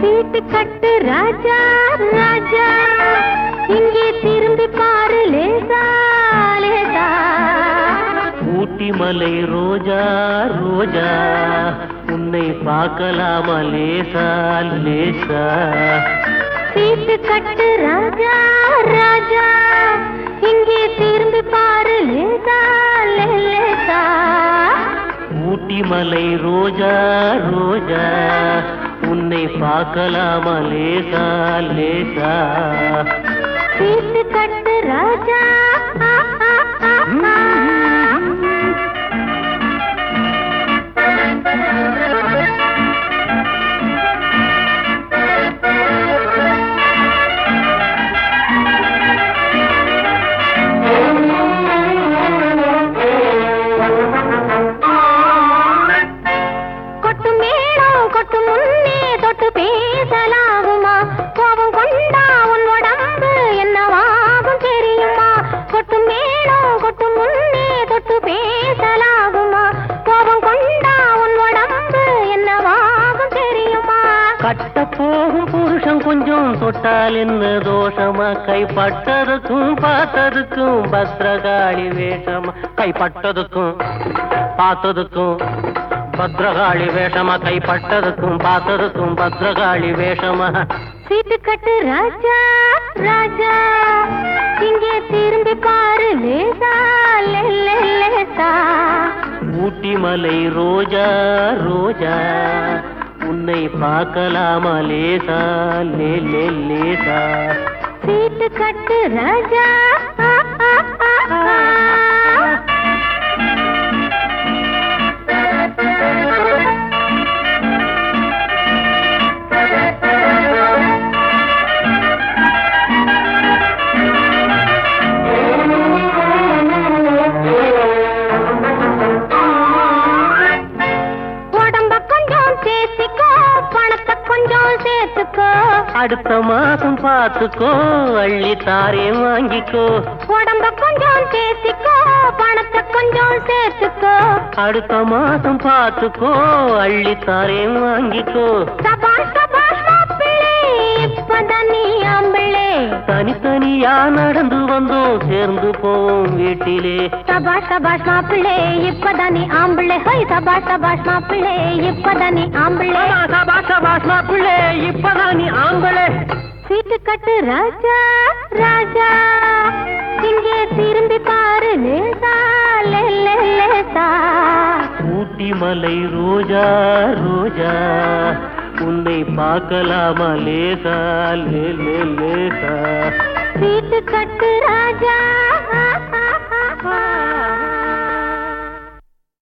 வீட்டு கட்டு ராஜா ராஜா. இங்கே திரும்பி பாரு லேசா லேசா. ஊட்டி மலை ரோஜா ரோஜா. உன்னை பார்க்கலாமா லேசா லேசா. வீட்டு கட்டு ராஜா ராஜா. இங்கே திரும்பி பாரு ஊட்டி மலை ரோஜா ரோஜா. உன்னை பார்க்கலாமா லேசா லேசா வீட்டு கட்டு ராஜா தொட்டு முன்னே தொட்டு பேசலாகுமா? கோபம் கொண்டா உன் உடம்பு என்னவாகும் தெரியுமா? கொட்டு மேலும் கொட்டு முன்னே தொட்டு பேசலாகுமா? கோபம் கொண்டா உன் உடம்பு என்னவாகும் தெரியுமா? கட்ட போகும் புருஷன் கொஞ்சம் தொட்டால் என்ன தோஷமா? கைப்பட்டதுக்கும் பார்த்ததுக்கும் பத்ரகாளி வேஷமா? கைப்பட்டதுக்கும் பார்த்ததுக்கும். பத்ரகாளி வேஷமா கைப்பட்டதுக்கும் பார்த்ததுக்கும் பத்ரகாளி வேஷமா. சீட்டு கட்டு ராஜா ராஜா. இங்கே திரும்பி பாரு லேசா ஊட்டி மலை ரோஜா ரோஜா. உன்னை பார்க்கலாமா லேசா லே லேசா. சீட்டு கட்டு ராஜா. சேர்த்துக்கோ அடுத்த மாசம் பார்த்துக்கோ. அள்ளி தாரேன் வாங்கிக்கோ. உடம்ப கொஞ்சம் சேர்த்திக்கோ. பணத்தை கொஞ்சம் சேர்த்துக்கோ. அடுத்த மாசம் பார்த்துக்கோ. அள்ளி தாரேன் வாங்கிக்கோ. சபாஷ் தனித்தனியா நடந்து வந்தோம். சேர்ந்து போவோம் வீட்டிலே. சபாஷ் சபாஷ் மாப்பிள்ளை இப்பதான் ஆம்பிள்ளை ஹோய் சபாஷ் சபாஷ் மாப்பிள்ளை இப்பதான் ஆம்பிள்ளை சபாஷ் சபாஷ் மாப்பிள்ளை இப்பதான் ஆம்பளை. சீட்டு கட்டு ராஜா ராஜா. இங்கே திரும்பி பாரு லேசா லேசா. ஊட்டி மலை ரோஜா ரோஜா. உன்னை பார்க்கலாமா லேசா லே லே லேசா சீட்டு கட்டு ராஜா